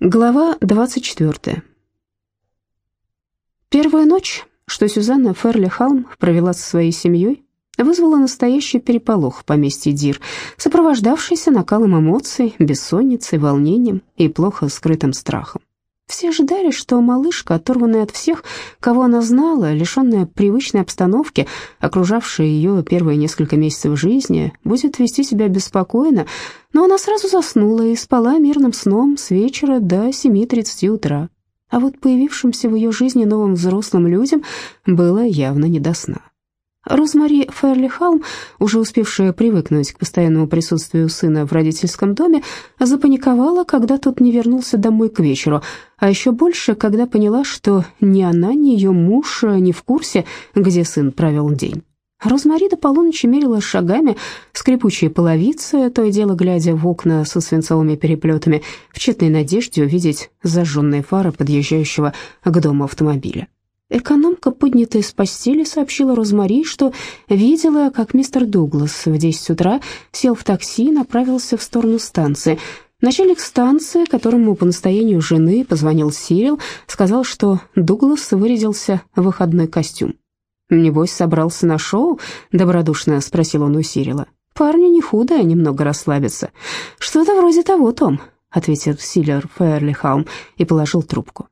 Глава 24. Первая ночь, что Сюзанна Ферли-Халм провела со своей семьей, вызвала настоящий переполох в поместье Дир, сопровождавшийся накалом эмоций, бессонницей, волнением и плохо скрытым страхом. Все ожидали, что малышка, оторванная от всех, кого она знала, лишенная привычной обстановки, окружавшей ее первые несколько месяцев жизни, будет вести себя беспокойно, но она сразу заснула и спала мирным сном с вечера до 7.30 утра. А вот появившимся в ее жизни новым взрослым людям было явно не до сна. Розмари Ферли Халм, уже успевшая привыкнуть к постоянному присутствию сына в родительском доме, запаниковала, когда тот не вернулся домой к вечеру, а еще больше, когда поняла, что ни она, ни ее муж не в курсе, где сын провел день. Розмари до полуночи мерила шагами скрипучие половицы, то и дело глядя в окна со свинцовыми переплетами, в тщетной надежде увидеть зажженные фары подъезжающего к дому автомобиля. Экономка, поднятая с постели, сообщила Розмари, что видела, как мистер Дуглас в 10 утра сел в такси и направился в сторону станции. Начальник станции, которому по настоянию жены позвонил Сирил, сказал, что Дуглас вырядился в выходной костюм. «Небось, собрался на шоу?» — добродушно спросил он у Сирила. «Парню не худо, немного расслабиться». «Что-то вроде того, Том», — ответил Силлер Фэрлихаум и положил трубку.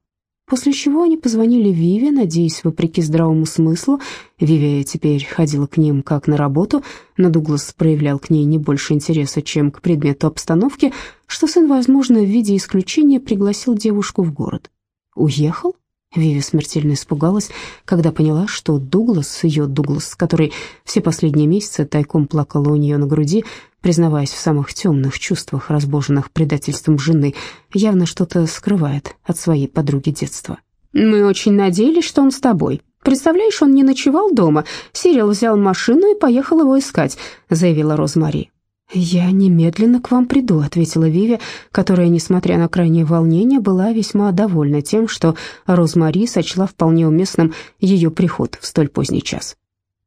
После чего они позвонили Виве, надеясь, вопреки здравому смыслу, Виве теперь ходила к ним как на работу, но Дуглас проявлял к ней не больше интереса, чем к предмету обстановки, что сын, возможно, в виде исключения пригласил девушку в город. «Уехал?» Виви смертельно испугалась, когда поняла, что Дуглас, ее Дуглас, который все последние месяцы тайком плакал у нее на груди, признаваясь в самых темных чувствах, разбоженных предательством жены, явно что-то скрывает от своей подруги детства. «Мы очень надеялись, что он с тобой. Представляешь, он не ночевал дома. Сирил взял машину и поехал его искать», — заявила Розмари. «Я немедленно к вам приду», — ответила Виви, которая, несмотря на крайнее волнение, была весьма довольна тем, что Розмари сочла вполне уместным ее приход в столь поздний час.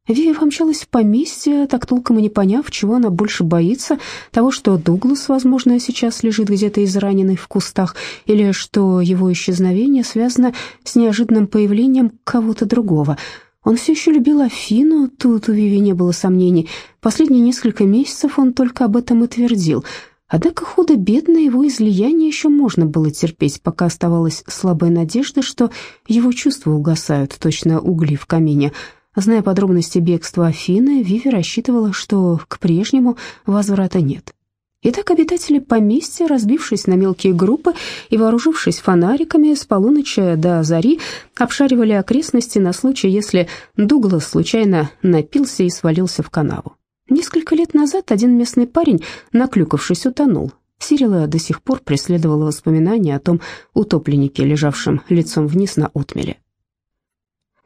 Виви помчалась в поместье, так толком и не поняв, чего она больше боится, того, что Дуглас, возможно, сейчас лежит где-то израненный в кустах, или что его исчезновение связано с неожиданным появлением кого-то другого — он все еще любил Афину, тут у Виви не было сомнений. Последние несколько месяцев он только об этом и твердил. Однако худо-бедно его излияние еще можно было терпеть, пока оставалась слабая надежда, что его чувства угасают, точно угли в камине. Зная подробности бегства Афины, Виви рассчитывала, что к прежнему возврата нет. Итак, обитатели поместья, разбившись на мелкие группы и вооружившись фонариками, с полуночи до зари обшаривали окрестности на случай, если Дуглас случайно напился и свалился в канаву. Несколько лет назад один местный парень, наклюкавшись, утонул. Сирила до сих пор преследовала воспоминания о том утопленнике, лежавшем лицом вниз на отмеле.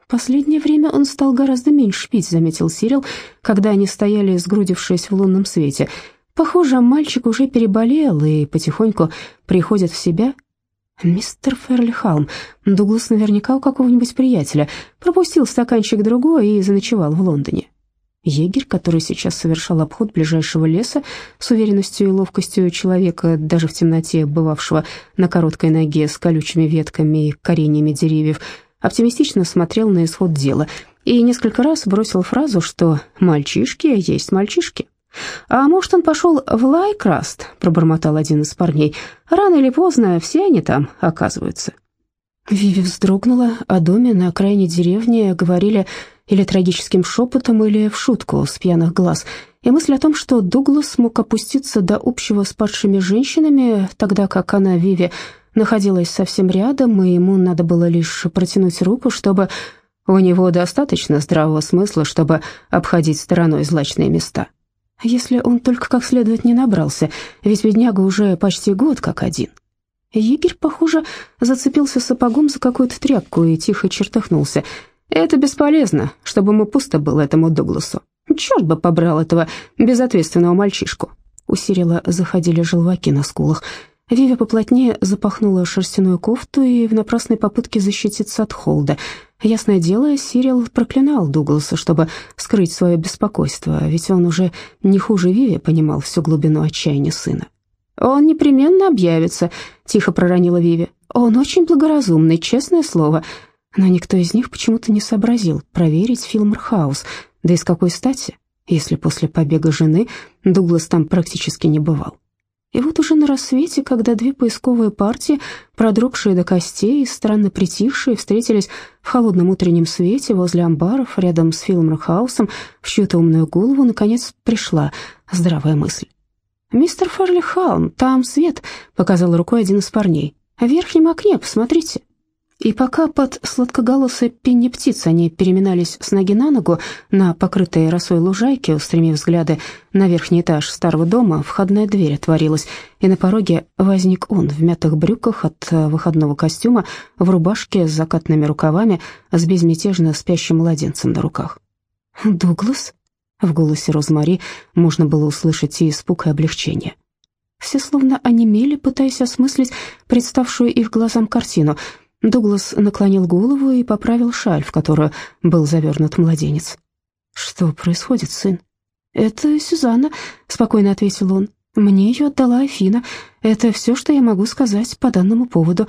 «Последнее время он стал гораздо меньше пить», — заметил Сирил, когда они стояли, сгрудившись в лунном свете — Похоже, мальчик уже переболел и потихоньку приходит в себя. Мистер Ферлихалм, Дуглас наверняка у какого-нибудь приятеля, пропустил стаканчик другой и заночевал в Лондоне. Егерь, который сейчас совершал обход ближайшего леса с уверенностью и ловкостью человека, даже в темноте бывавшего на короткой ноге с колючими ветками и кореньями деревьев, оптимистично смотрел на исход дела и несколько раз бросил фразу, что «мальчишки есть мальчишки». «А может, он пошел в Лайкраст?» — пробормотал один из парней. «Рано или поздно все они там оказываются». Виви вздрогнула, о доме на окраине деревни говорили или трагическим шепотом, или в шутку с пьяных глаз, и мысль о том, что Дуглас мог опуститься до общего с падшими женщинами, тогда как она, Виви, находилась совсем рядом, и ему надо было лишь протянуть руку, чтобы... У него достаточно здравого смысла, чтобы обходить стороной злачные места. Если он только как следует не набрался, ведь бедняга уже почти год как один. Егерь, похоже, зацепился сапогом за какую-то тряпку и тихо чертахнулся. «Это бесполезно, чтобы ему пусто было этому Дугласу. Черт бы побрал этого безответственного мальчишку». У Сирила заходили желваки на скулах. Вивя поплотнее запахнула шерстяную кофту и в напрасной попытке защититься от холода – Ясное дело, Сирил проклинал Дугласа, чтобы скрыть свое беспокойство, ведь он уже не хуже Виви понимал всю глубину отчаяния сына. «Он непременно объявится», — тихо проронила Виви. «Он очень благоразумный, честное слово». Но никто из них почему-то не сообразил проверить Филмор-хаус. Да и с какой стати, если после побега жены Дуглас там практически не бывал. И вот уже на рассвете, когда две поисковые партии, продрогшие до костей и странно притихшие, встретились в холодном утреннем свете возле амбаров рядом с Филмор-хаусом, в чью-то умную голову наконец пришла здравая мысль. «Мистер Фарли Халм, там свет», — показал рукой один из парней. «В верхнем окне, посмотрите». И пока под сладкоголосой пенни птиц они переминались с ноги на ногу на покрытой росой лужайке, устремив взгляды на верхний этаж старого дома, входная дверь отворилась, и на пороге возник он в мятых брюках от выходного костюма, в рубашке с закатными рукавами, с безмятежно спящим младенцем на руках. «Дуглас?» В голосе Розмари можно было услышать и испуг, и облегчение. Все словно онемели, пытаясь осмыслить представшую их глазам картину — Дуглас наклонил голову и поправил шаль, в которую был завернут младенец. «Что происходит, сын?» «Это Сюзанна», — спокойно ответил он. «Мне ее отдала Афина. Это все, что я могу сказать по данному поводу».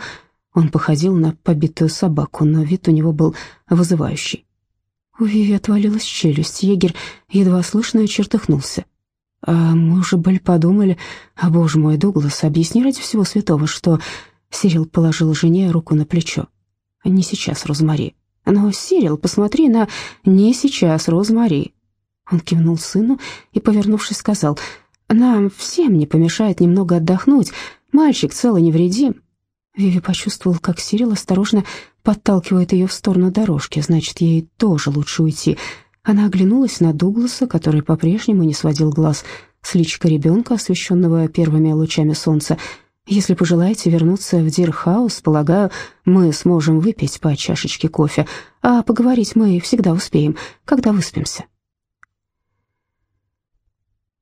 Он походил на побитую собаку, но вид у него был вызывающий. У Виви отвалилась челюсть. Егерь едва слышно чертыхнулся. «А мы уже были подумали... А, боже мой, Дуглас, объясни ради всего святого, что Сирил положил жене руку на плечо. «Не сейчас, Розмари». «Но, Сирил, посмотри на... Не сейчас, Розмари». Он кивнул сыну и, повернувшись, сказал, «Нам всем не помешает немного отдохнуть. Мальчик цел и невредим». Виви почувствовала, как Сирил осторожно подталкивает ее в сторону дорожки, значит, ей тоже лучше уйти. Она оглянулась на Дугласа, который по-прежнему не сводил глаз с личика ребенка, освещенного первыми лучами солнца, если пожелаете вернуться в Дирхаус, полагаю, мы сможем выпить по чашечке кофе, а поговорить мы всегда успеем, когда выспимся».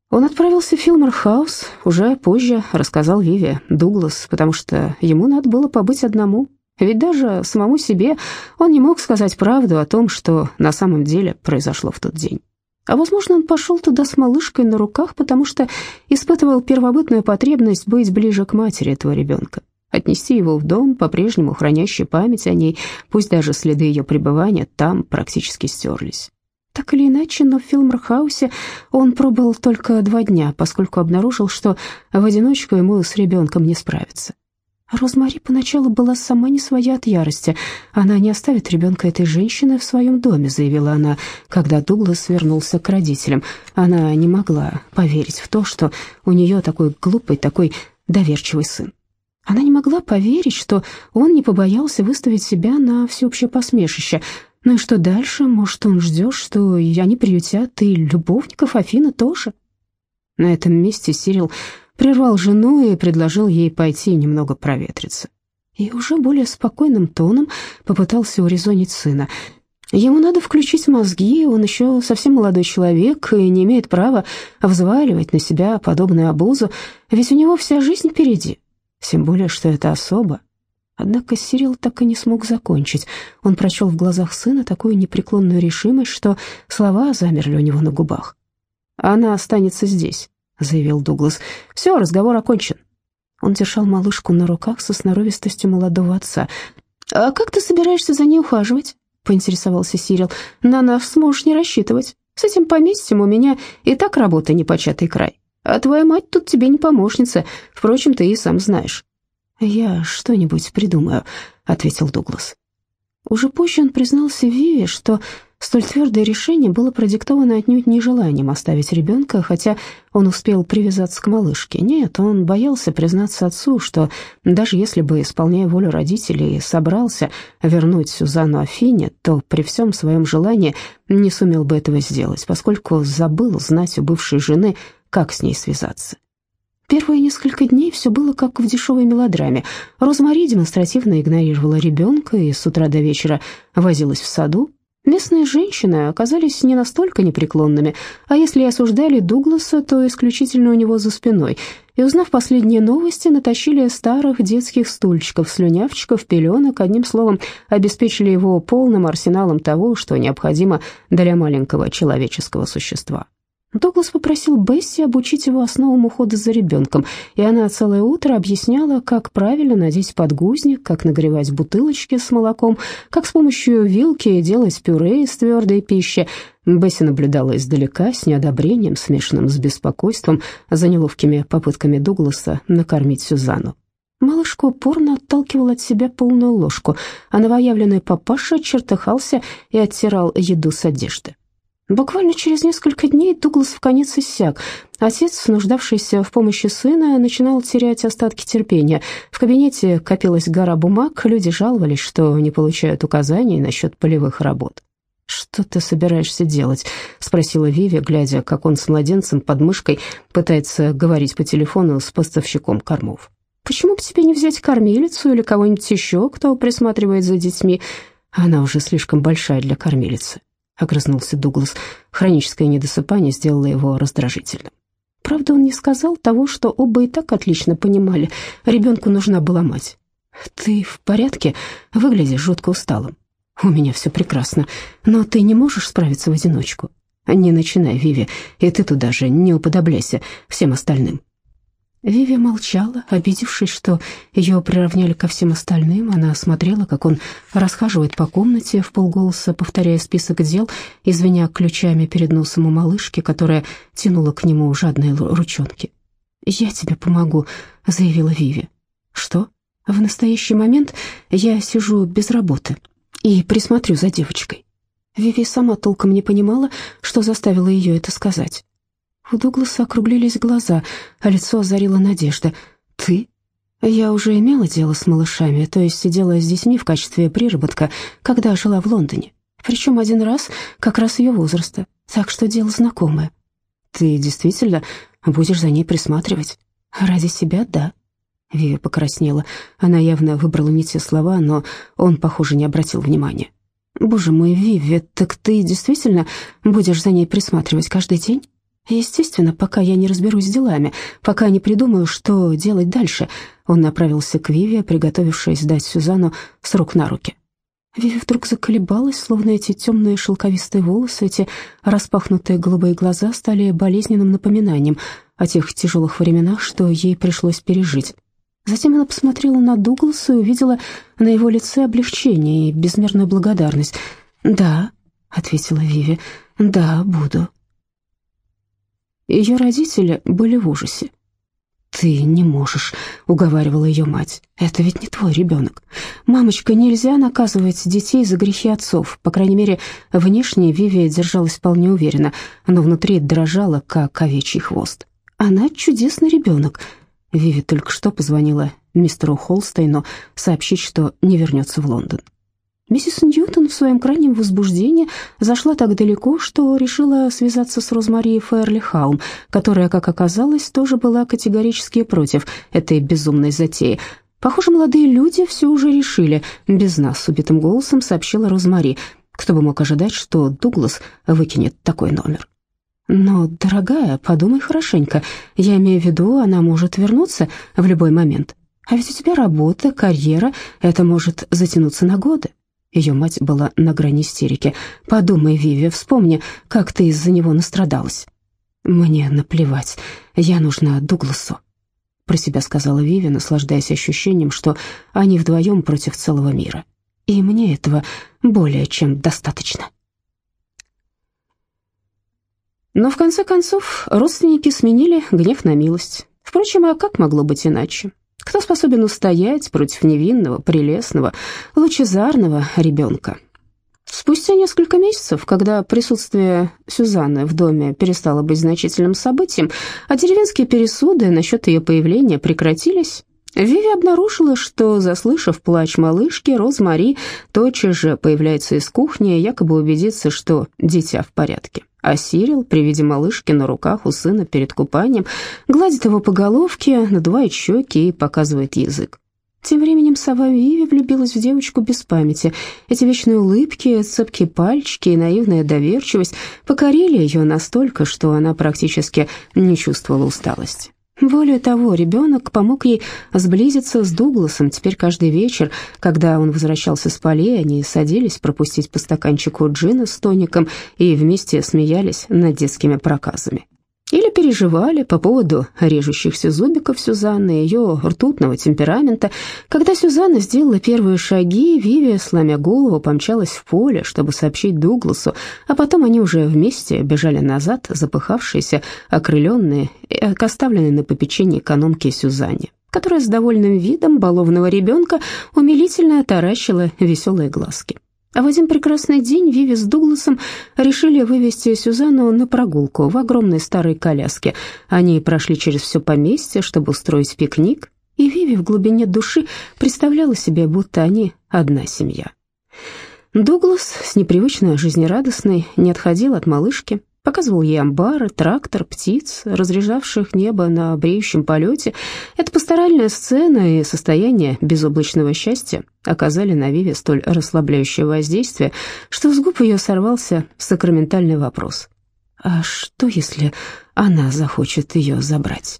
Он отправился в Филмор-хаус, уже позже рассказал Виви Дуглас, потому что ему надо было побыть одному. Ведь даже самому себе он не мог сказать правду о том, что на самом деле произошло в тот день. А, возможно, он пошел туда с малышкой на руках, потому что испытывал первобытную потребность быть ближе к матери этого ребенка, отнести его в дом, по-прежнему хранящий память о ней, пусть даже следы ее пребывания там практически стерлись. Так или иначе, но в Филморхаусе он пробыл только два дня, поскольку обнаружил, что в одиночку ему с ребенком не справиться. Розмари поначалу была сама не своя от ярости. Она не оставит ребенка этой женщины в своем доме, заявила она, когда Дуглас вернулся к родителям. Она не могла поверить в то, что у нее такой глупый, такой доверчивый сын. Она не могла поверить, что он не побоялся выставить себя на всеобщее посмешище. Ну и что дальше? Может, он ждет, что они приютят и любовников Афины тоже? На этом месте Сирил прервал жену и предложил ей пойти немного проветриться. И уже более спокойным тоном попытался урезонить сына. Ему надо включить мозги, он еще совсем молодой человек и не имеет права взваливать на себя подобную обузу, ведь у него вся жизнь впереди, тем более, что это особо. Однако Сирил так и не смог закончить. Он прочел в глазах сына такую непреклонную решимость, что слова замерли у него на губах. «Она останется здесь», заявил Дуглас. «Все, разговор окончен». Он держал малышку на руках со сноровистостью молодого отца. «А как ты собираешься за ней ухаживать?» — поинтересовался Сирил. «На нас сможешь не рассчитывать. С этим поместьем у меня и так работа непочатый край. А твоя мать тут тебе не помощница. Впрочем, ты и сам знаешь». «Я что-нибудь придумаю», — ответил Дуглас. Уже позже он признался Виве, что Столь твердое решение было продиктовано отнюдь не желанием оставить ребенка, хотя он успел привязаться к малышке. Нет, он боялся признаться отцу, что даже если бы, исполняя волю родителей, собрался вернуть Сюзанну Афине, то при всем своем желании не сумел бы этого сделать, поскольку забыл знать у бывшей жены, как с ней связаться. Первые несколько дней все было как в дешевой мелодраме. Розмари демонстративно игнорировала ребенка и с утра до вечера возилась в саду, Местные женщины оказались не настолько непреклонными, а если и осуждали Дугласа, то исключительно у него за спиной, и, узнав последние новости, натащили старых детских стульчиков, слюнявчиков, пеленок, одним словом, обеспечили его полным арсеналом того, что необходимо для маленького человеческого существа. Дуглас попросил Бесси обучить его основам ухода за ребенком, и она целое утро объясняла, как правильно надеть подгузник, как нагревать бутылочки с молоком, как с помощью вилки делать пюре из твердой пищи. Бесси наблюдала издалека с неодобрением, смешанным с беспокойством, за неловкими попытками Дугласа накормить Сюзанну. Малышка упорно отталкивала от себя полную ложку, а новоявленный папаша чертыхался и оттирал еду с одежды. Буквально через несколько дней Дуглас в конец иссяк. Отец, нуждавшийся в помощи сына, начинал терять остатки терпения. В кабинете копилась гора бумаг, люди жаловались, что не получают указаний насчет полевых работ. «Что ты собираешься делать?» — спросила Виви, глядя, как он с младенцем под мышкой пытается говорить по телефону с поставщиком кормов. «Почему бы тебе не взять кормилицу или кого-нибудь еще, кто присматривает за детьми? Она уже слишком большая для кормилицы». — огрызнулся Дуглас. Хроническое недосыпание сделало его раздражительным. Правда, он не сказал того, что оба и так отлично понимали. Ребенку нужна была мать. «Ты в порядке? Выглядишь жутко усталым». «У меня все прекрасно, но ты не можешь справиться в одиночку». «Не начинай, Виви, и ты туда же не уподобляйся всем остальным». Виви молчала, обидевшись, что ее приравняли ко всем остальным. Она смотрела, как он расхаживает по комнате, в полголоса повторяя список дел, извиня ключами перед носом у малышки, которая тянула к нему жадные ручонки. «Я тебе помогу», — заявила Виви. «Что? В настоящий момент я сижу без работы и присмотрю за девочкой». Виви сама толком не понимала, что заставило ее это сказать. У Дугласа округлились глаза, а лицо озарила надежда. «Ты?» «Я уже имела дело с малышами, то есть сидела с детьми в качестве приработка, когда жила в Лондоне. Причем один раз как раз ее возраста, так что дело знакомое». «Ты действительно будешь за ней присматривать?» «Ради себя, да». Виви покраснела. Она явно выбрала не те слова, но он, похоже, не обратил внимания. «Боже мой, Виви, так ты действительно будешь за ней присматривать каждый день?» Естественно, пока я не разберусь с делами, пока не придумаю, что делать дальше, он направился к Виве, приготовившись дать Сюзанну с рук на руки. Виви вдруг заколебалась, словно эти темные шелковистые волосы, эти распахнутые голубые глаза стали болезненным напоминанием о тех тяжелых временах, что ей пришлось пережить. Затем она посмотрела на Дугласа и увидела на его лице облегчение и безмерную благодарность. «Да», — ответила Виви, — «да, буду». Ее родители были в ужасе. «Ты не можешь», — уговаривала ее мать. «Это ведь не твой ребенок. Мамочка, нельзя наказывать детей за грехи отцов. По крайней мере, внешне Вивия держалась вполне уверенно, но внутри дрожала, как овечий хвост. Она чудесный ребенок». Виви только что позвонила мистеру Холстейну сообщить, что не вернется в Лондон. Миссис Ньютон в своем крайнем возбуждении зашла так далеко, что решила связаться с Розмарией Фэрли Хаум, которая, как оказалось, тоже была категорически против этой безумной затеи. «Похоже, молодые люди все уже решили. Без нас», — с убитым голосом сообщила Розмари. Кто бы мог ожидать, что Дуглас выкинет такой номер. «Но, дорогая, подумай хорошенько. Я имею в виду, она может вернуться в любой момент. А ведь у тебя работа, карьера, это может затянуться на годы». Ее мать была на грани истерики. «Подумай, Виви, вспомни, как ты из-за него настрадалась». «Мне наплевать, я нужна Дугласу», — про себя сказала Виви, наслаждаясь ощущением, что они вдвоем против целого мира. «И мне этого более чем достаточно». Но в конце концов родственники сменили гнев на милость. Впрочем, а как могло быть иначе? Кто способен устоять против невинного, прелестного, лучезарного ребенка? Спустя несколько месяцев, когда присутствие Сюзанны в доме перестало быть значительным событием, а деревенские пересуды насчет ее появления прекратились, Виви обнаружила, что, заслышав плач малышки, Розмари тотчас же появляется из кухни, якобы убедиться, что дитя в порядке. А Сирил при виде малышки на руках у сына перед купанием гладит его по головке, надувает щеки и показывает язык. Тем временем сова Виви влюбилась в девочку без памяти. Эти вечные улыбки, цепкие пальчики и наивная доверчивость покорили ее настолько, что она практически не чувствовала усталости. Более того, ребенок помог ей сблизиться с Дугласом. Теперь каждый вечер, когда он возвращался с полей, они садились пропустить по стаканчику джина с тоником и вместе смеялись над детскими проказами. Переживали по поводу режущихся зубиков Сюзанны и ее ртутного темперамента. Когда Сюзанна сделала первые шаги, Вивия, сломя голову, помчалась в поле, чтобы сообщить Дугласу, а потом они уже вместе бежали назад, запыхавшиеся, окрыленные и оставленные на попечении экономки Сюзанне которая с довольным видом баловного ребенка умилительно таращила веселые глазки. А в один прекрасный день Виви с Дугласом решили вывести Сюзанну на прогулку в огромной старой коляске. Они прошли через все поместье, чтобы устроить пикник, и Виви в глубине души представляла себе, будто они одна семья. Дуглас, с непривычно жизнерадостной, не отходил от малышки, Показывал ей амбары, трактор, птиц, разряжавших небо на бреющем полете. Эта пасторальная сцена и состояние безоблачного счастья оказали на Виве столь расслабляющее воздействие, что с губ ее сорвался сакраментальный вопрос. «А что, если она захочет ее забрать?»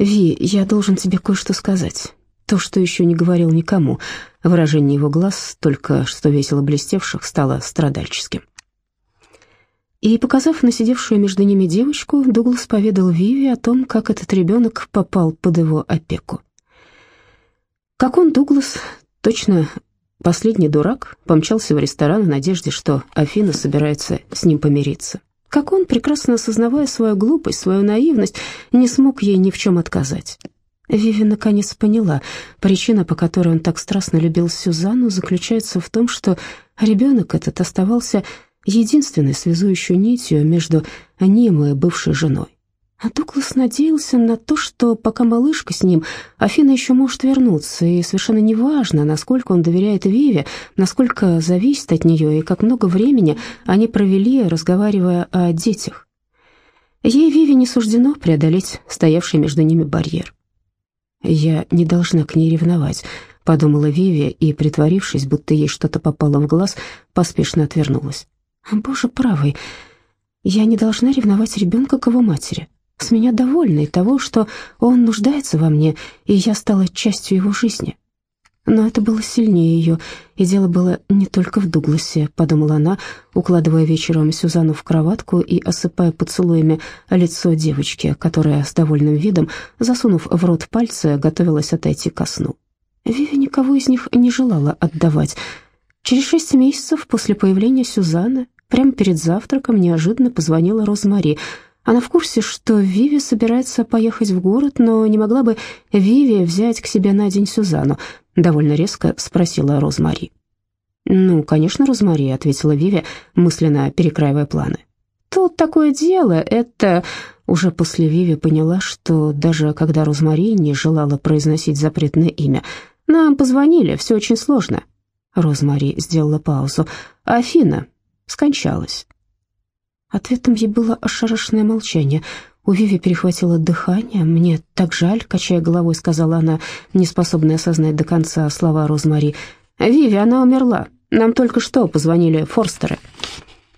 «Ви, я должен тебе кое-что сказать. То, что еще не говорил никому». Выражение его глаз, только что весело блестевших, стало страдальческим. И, показав на сидевшую между ними девочку, Дуглас поведал Виви о том, как этот ребенок попал под его опеку. Как он, Дуглас, точно последний дурак, помчался в ресторан в надежде, что Афина собирается с ним помириться. Как он, прекрасно осознавая свою глупость, свою наивность, не смог ей ни в чем отказать. Виви наконец поняла, причина, по которой он так страстно любил Сюзанну, заключается в том, что ребенок этот оставался единственной связующей нитью между ним и бывшей женой. А Дуглас надеялся на то, что пока малышка с ним, Афина еще может вернуться, и совершенно неважно, насколько он доверяет Виве, насколько зависит от нее, и как много времени они провели, разговаривая о детях. Ей, Виве, не суждено преодолеть стоявший между ними барьер. «Я не должна к ней ревновать», — подумала Виви, и, притворившись, будто ей что-то попало в глаз, поспешно отвернулась. Боже правый, я не должна ревновать ребенка к его матери. С меня довольны того, что он нуждается во мне, и я стала частью его жизни. Но это было сильнее ее, и дело было не только в Дугласе, подумала она, укладывая вечером Сюзанну в кроватку и осыпая поцелуями лицо девочки, которая с довольным видом, засунув в рот пальцы, готовилась отойти ко сну. Виви никого из них не желала отдавать. Через шесть месяцев после появления Сюзанны Прямо перед завтраком неожиданно позвонила Розмари. Она в курсе, что Виви собирается поехать в город, но не могла бы Виви взять к себе на день Сюзанну? Довольно резко спросила Розмари. «Ну, конечно, Розмари», — ответила Виви, мысленно перекраивая планы. «Тут такое дело, это...» Уже после Виви поняла, что даже когда Розмари не желала произносить запретное имя, «Нам позвонили, все очень сложно». Розмари сделала паузу. «Афина, скончалась. Ответом ей было ошарашенное молчание. У Виви перехватило дыхание. «Мне так жаль», — качая головой, сказала она, неспособная осознать до конца слова Розмари. «Виви, она умерла. Нам только что позвонили Форстеры».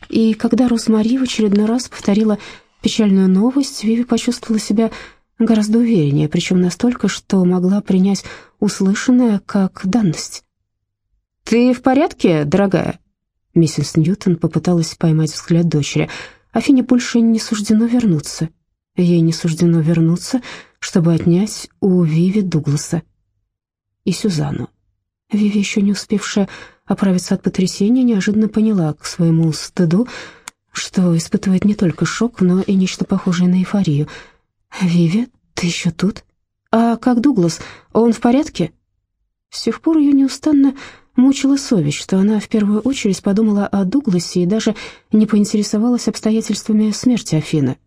И когда Розмари в очередной раз повторила печальную новость, Виви почувствовала себя гораздо увереннее, причем настолько, что могла принять услышанное как данность. «Ты в порядке, дорогая?» Миссис Ньютон попыталась поймать взгляд дочери. Афине больше не суждено вернуться. Ей не суждено вернуться, чтобы отнять у Виви Дугласа и Сюзанну. Виви, еще не успевшая оправиться от потрясения, неожиданно поняла к своему стыду, что испытывает не только шок, но и нечто похожее на эйфорию. «Виви, ты еще тут? А как Дуглас? Он в порядке?» С тех пор ее неустанно Мучила совесть, что она в первую очередь подумала о Дугласе и даже не поинтересовалась обстоятельствами смерти Афины.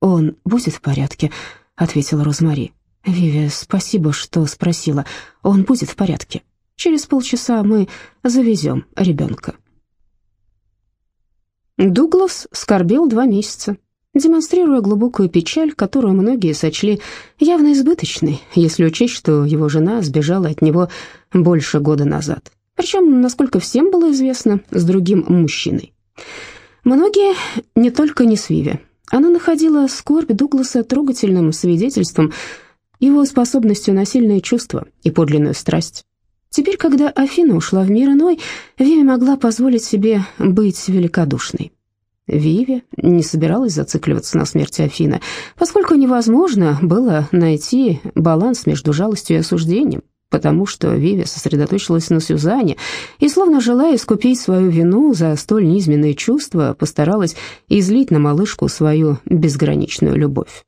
«Он будет в порядке», — ответила Розмари. «Виви, спасибо, что спросила. Он будет в порядке. Через полчаса мы завезем ребенка». Дуглас скорбел два месяца, демонстрируя глубокую печаль, которую многие сочли явно избыточной, если учесть, что его жена сбежала от него больше года назад. Причем, насколько всем было известно, с другим мужчиной. Многие, не только не с Виви, Она находила скорбь Дугласа трогательным свидетельством его способностью на сильные чувства и подлинную страсть. Теперь, когда Афина ушла в мир иной, Виви могла позволить себе быть великодушной. Виви не собиралась зацикливаться на смерти Афины, поскольку невозможно было найти баланс между жалостью и осуждением, потому что Виви сосредоточилась на Сюзанне и, словно желая искупить свою вину за столь низменные чувства, постаралась излить на малышку свою безграничную любовь.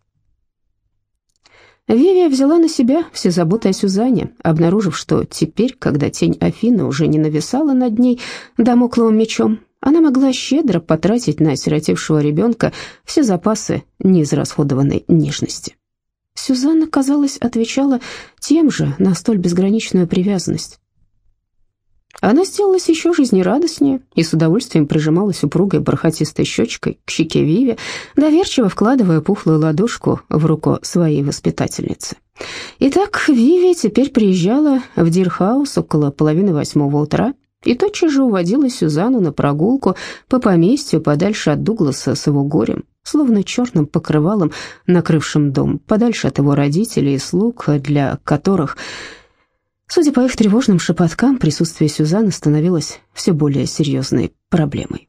Вивия взяла на себя все заботы о Сюзанне, обнаружив, что теперь, когда тень Афины уже не нависала над ней домокловым мечом, она могла щедро потратить на осиротевшего ребенка все запасы неизрасходованной нежности. Сюзанна, казалось, отвечала тем же на столь безграничную привязанность. Она сделалась еще жизнерадостнее и с удовольствием прижималась упругой бархатистой щечкой к щеке Виви, доверчиво вкладывая пухлую ладошку в руку своей воспитательницы. Итак, Виви теперь приезжала в Дирхаус около половины восьмого утра и тотчас же уводила Сюзанну на прогулку по поместью подальше от Дугласа с его горем, словно черным покрывалом, накрывшим дом, подальше от его родителей и слуг, для которых, судя по их тревожным шепоткам, присутствие Сюзанны становилось все более серьезной проблемой.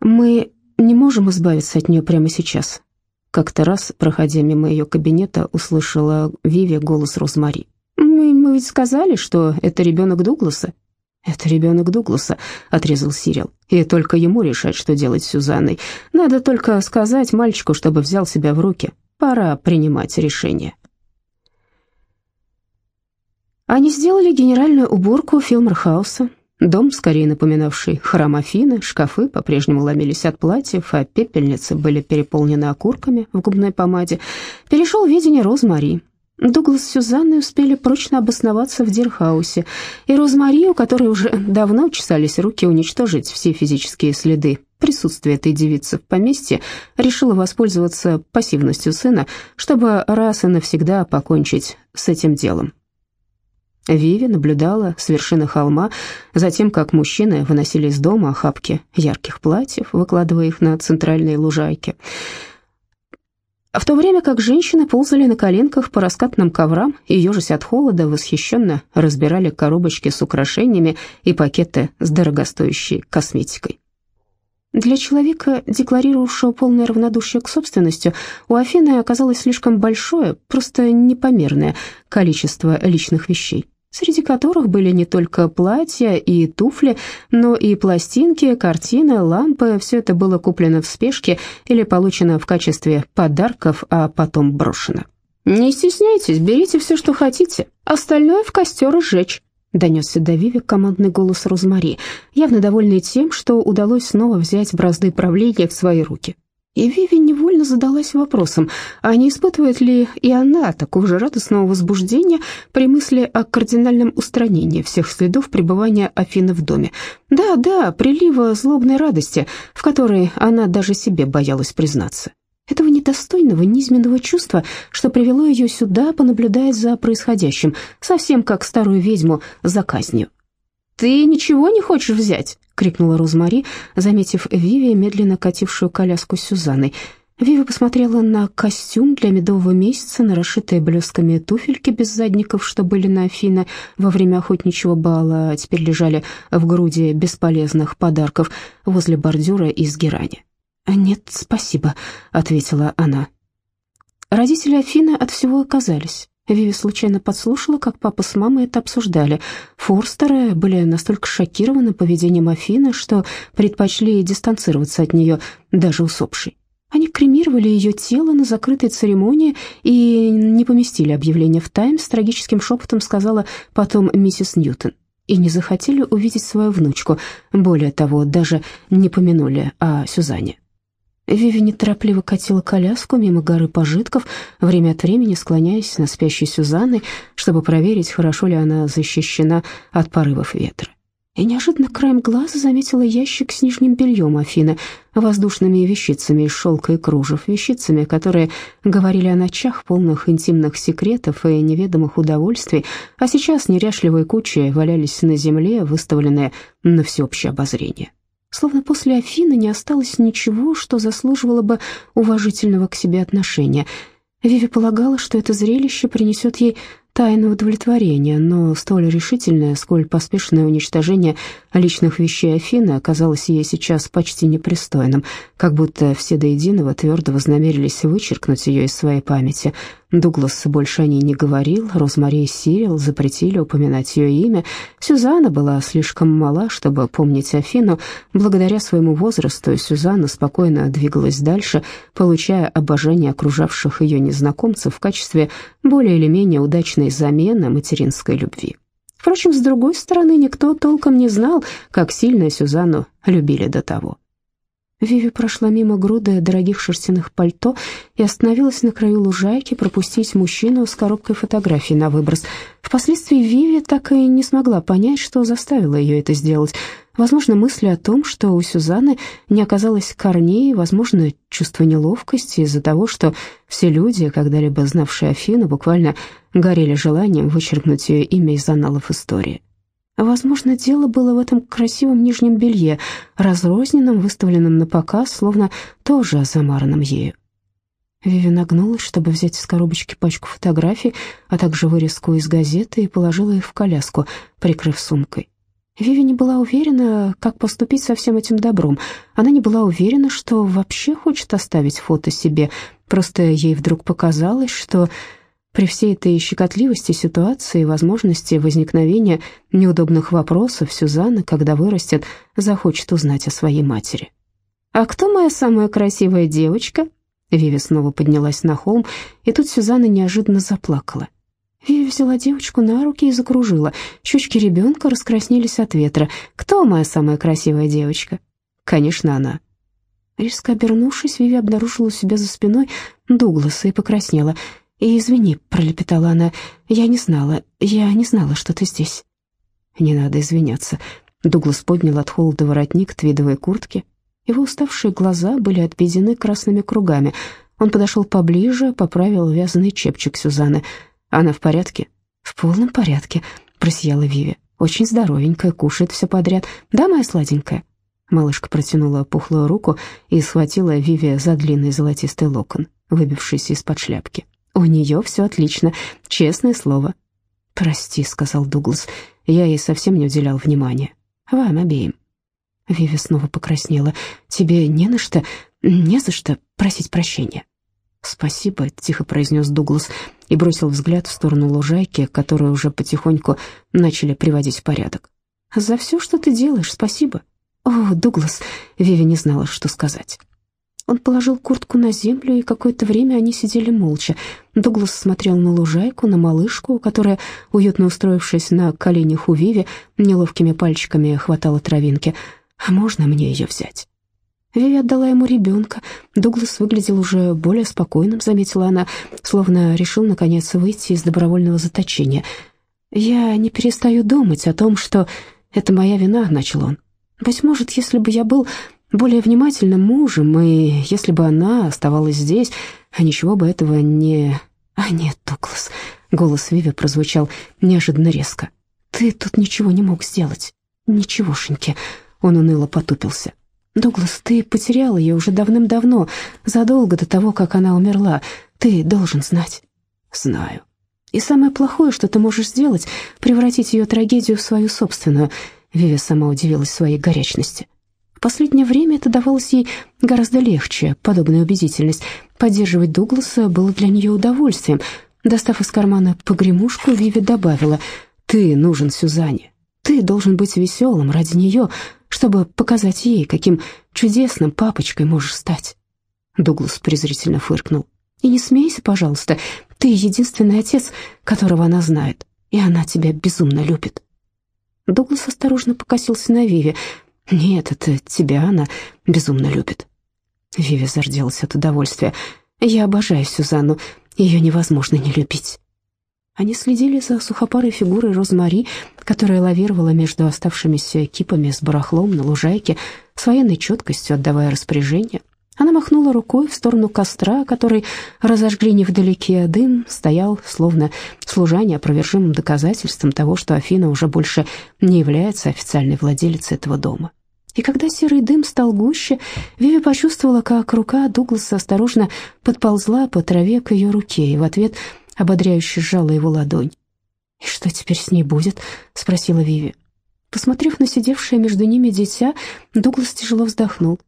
«Мы не можем избавиться от нее прямо сейчас», как-то раз, проходя мимо ее кабинета, услышала Виви голос Розмари. «Мы, мы ведь сказали, что это ребенок Дугласа». «Это ребенок Дугласа», — отрезал Сирил. «И только ему решать, что делать с Сюзанной. Надо только сказать мальчику, чтобы взял себя в руки. Пора принимать решение». Они сделали генеральную уборку Филмерхауса. Дом, скорее напоминавший храм Афины, шкафы по-прежнему ломились от платьев, а пепельницы были переполнены окурками в губной помаде, перешел в видение Розмари. Дуглас с Сюзанной успели прочно обосноваться в Дирхаусе, и Розмари, у которой уже давно чесались руки уничтожить все физические следы присутствия этой девицы в поместье, решила воспользоваться пассивностью сына, чтобы раз и навсегда покончить с этим делом. Виви наблюдала с вершины холма за тем, как мужчины выносили из дома охапки ярких платьев, выкладывая их на центральные лужайки в то время как женщины ползали на коленках по раскатным коврам и, ежась от холода, восхищенно разбирали коробочки с украшениями и пакеты с дорогостоящей косметикой. Для человека, декларировавшего полное равнодушие к собственности, у Афины оказалось слишком большое, просто непомерное количество личных вещей среди которых были не только платья и туфли, но и пластинки, картины, лампы. Все это было куплено в спешке или получено в качестве подарков, а потом брошено. «Не стесняйтесь, берите все, что хотите, остальное в костер сжечь», донесся до Виви командный голос Розмари, явно довольный тем, что удалось снова взять бразды правления в свои руки. И Виви невольно задалась вопросом, а не испытывает ли и она такого же радостного возбуждения при мысли о кардинальном устранении всех следов пребывания Афины в доме. Да, да, прилива злобной радости, в которой она даже себе боялась признаться. Этого недостойного, низменного чувства, что привело ее сюда понаблюдать за происходящим, совсем как старую ведьму за казнью. «Ты ничего не хочешь взять?» — крикнула Розмари, заметив Виви, медленно катившую коляску с Сюзанной. Виви посмотрела на костюм для медового месяца, на расшитые блесками туфельки без задников, что были на Афина во время охотничьего бала, а теперь лежали в груди бесполезных подарков возле бордюра из герани. «Нет, спасибо», — ответила она. Родители Афины от всего оказались. Виви случайно подслушала, как папа с мамой это обсуждали. Форстеры были настолько шокированы поведением Афины, что предпочли дистанцироваться от нее, даже усопшей. Они кремировали ее тело на закрытой церемонии и не поместили объявление в «Таймс», трагическим шепотом сказала потом миссис Ньютон. И не захотели увидеть свою внучку. Более того, даже не помянули о Сюзанне. Виви неторопливо катила коляску мимо горы пожитков, время от времени склоняясь на спящей Сюзанны, чтобы проверить, хорошо ли она защищена от порывов ветра. И неожиданно краем глаза заметила ящик с нижним бельем Афины, воздушными вещицами из шелка и кружев, вещицами, которые говорили о ночах, полных интимных секретов и неведомых удовольствий, а сейчас неряшливые кучи валялись на земле, выставленные на всеобщее обозрение. Словно после Афины не осталось ничего, что заслуживало бы уважительного к себе отношения. Виви полагала, что это зрелище принесет ей тайное удовлетворение, но столь решительное, сколь поспешное уничтожение личных вещей Афины оказалось ей сейчас почти непристойным, как будто все до единого твердо вознамерились вычеркнуть ее из своей памяти. Дуглас больше о ней не говорил, Розмари и Сирил запретили упоминать ее имя. Сюзанна была слишком мала, чтобы помнить Афину. Благодаря своему возрасту Сюзанна спокойно двигалась дальше, получая обожание окружавших ее незнакомцев в качестве более или менее удачной замены материнской любви. Впрочем, с другой стороны, никто толком не знал, как сильно Сюзанну любили до того. Виви прошла мимо груды дорогих шерстяных пальто и остановилась на краю лужайки пропустить мужчину с коробкой фотографий на выброс. Впоследствии Виви так и не смогла понять, что заставило ее это сделать. Возможно, мысли о том, что у Сюзанны не оказалось корней, возможно, чувство неловкости из-за того, что все люди, когда-либо знавшие Афину, буквально горели желанием вычеркнуть ее имя из аналов истории. Возможно, дело было в этом красивом нижнем белье, разрозненном, выставленном на показ, словно тоже замаранном ею. Виви нагнулась, чтобы взять из коробочки пачку фотографий, а также вырезку из газеты и положила их в коляску, прикрыв сумкой. Виви не была уверена, как поступить со всем этим добром. Она не была уверена, что вообще хочет оставить фото себе. Просто ей вдруг показалось, что при всей этой щекотливости ситуации и возможности возникновения неудобных вопросов Сюзанна, когда вырастет, захочет узнать о своей матери. «А кто моя самая красивая девочка?» Виви снова поднялась на холм, и тут Сюзанна неожиданно заплакала. Виви взяла девочку на руки и закружила. Щечки ребенка раскраснелись от ветра. «Кто моя самая красивая девочка?» «Конечно, она». Резко обернувшись, Виви обнаружила у себя за спиной Дугласа и покраснела. И извини», — пролепетала она, — «я не знала, я не знала, что ты здесь». «Не надо извиняться». Дуглас поднял от холода воротник твидовой куртки. Его уставшие глаза были отведены красными кругами. Он подошел поближе, поправил вязаный чепчик Сюзанны. «Она в порядке?» «В полном порядке», — просияла Виви. «Очень здоровенькая, кушает все подряд. Да, моя сладенькая?» Малышка протянула пухлую руку и схватила Виви за длинный золотистый локон, выбившийся из-под шляпки. У нее все отлично, честное слово. «Прости», — сказал Дуглас, — «я ей совсем не уделял внимания. Вам обеим». Виви снова покраснела. «Тебе не на что, не за что просить прощения». «Спасибо», — тихо произнес Дуглас и бросил взгляд в сторону лужайки, которую уже потихоньку начали приводить в порядок. «За все, что ты делаешь, спасибо». «О, Дуглас», — Виви не знала, что сказать. Он положил куртку на землю, и какое-то время они сидели молча. Дуглас смотрел на лужайку, на малышку, которая, уютно устроившись на коленях у Виви, неловкими пальчиками хватала травинки. «А можно мне ее взять?» Виви отдала ему ребенка. Дуглас выглядел уже более спокойным, заметила она, словно решил, наконец, выйти из добровольного заточения. «Я не перестаю думать о том, что это моя вина», — начал он. «Быть может, если бы я был более внимательным мужем, и если бы она оставалась здесь, ничего бы этого не... А нет, Дуглас, голос Виви прозвучал неожиданно резко. Ты тут ничего не мог сделать. Ничегошеньки. Он уныло потупился. Дуглас, ты потерял ее уже давным-давно, задолго до того, как она умерла. Ты должен знать. Знаю. И самое плохое, что ты можешь сделать, превратить ее трагедию в свою собственную. Виви сама удивилась своей горячности. Последнее время это давалось ей гораздо легче, подобная убедительность. Поддерживать Дугласа было для нее удовольствием. Достав из кармана погремушку, Виви добавила, «Ты нужен Сюзанне. Ты должен быть веселым ради нее, чтобы показать ей, каким чудесным папочкой можешь стать». Дуглас презрительно фыркнул. «И не смейся, пожалуйста, ты единственный отец, которого она знает, и она тебя безумно любит». Дуглас осторожно покосился на Виви. Нет, это тебя она безумно любит. Виви зарделась от удовольствия. Я обожаю Сюзанну, ее невозможно не любить. Они следили за сухопарой фигурой Розмари, которая лавировала между оставшимися кипами с барахлом на лужайке, с военной четкостью отдавая распоряжение. Она махнула рукой в сторону костра, который разожгли невдалеке, а дым стоял, словно служа неопровержимым доказательством того, что Афина уже больше не является официальной владелицей этого дома. И когда серый дым стал гуще, Виви почувствовала, как рука Дугласа осторожно подползла по траве к ее руке и в ответ ободряюще сжала его ладонь. «И что теперь с ней будет?» — спросила Виви. Посмотрев на сидевшее между ними дитя, Дуглас тяжело вздохнул.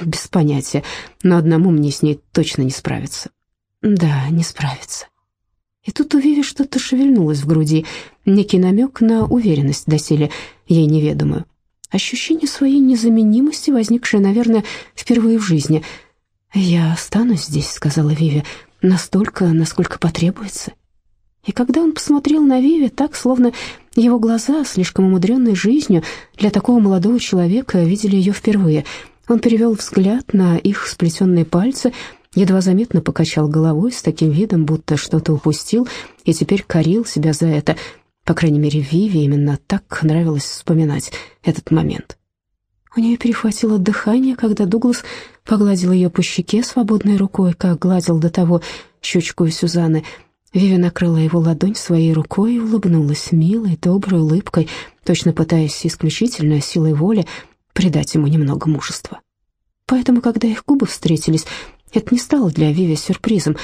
«Без понятия, но одному мне с ней точно не справиться». «Да, не справиться». И тут у Виви что-то шевельнулось в груди, некий намек на уверенность доселе ей неведомую. Ощущение своей незаменимости, возникшее, наверное, впервые в жизни. «Я останусь здесь», — сказала Виви, — «настолько, насколько потребуется». И когда он посмотрел на Виви так, словно его глаза, слишком умудренные жизнью, для такого молодого человека видели ее впервые, он перевел взгляд на их сплетенные пальцы, едва заметно покачал головой с таким видом, будто что-то упустил, и теперь корил себя за это. По крайней мере, Виви именно так нравилось вспоминать этот момент. У нее перехватило дыхание, когда Дуглас погладил ее по щеке свободной рукой, как гладил до того щечку Сюзанны. Виви накрыла его ладонь своей рукой и улыбнулась милой, доброй улыбкой, точно пытаясь исключительно силой воли придать ему немного мужества. Поэтому, когда их губы встретились, это не стало для Виви сюрпризом.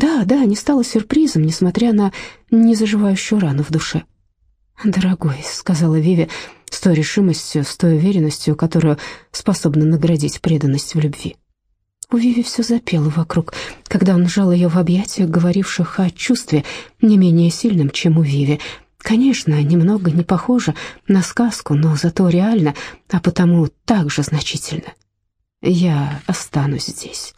Да, да, не стало сюрпризом, несмотря на незаживающую рану в душе. «Дорогой», — сказала Виви, с той решимостью, с той уверенностью, которую способна наградить преданность в любви. У Виви все запело вокруг, когда он сжал ее в объятиях, говоривших о чувстве не менее сильном, чем у Виви. Конечно, немного не похоже на сказку, но зато реально, а потому так же значительно. «Я останусь здесь».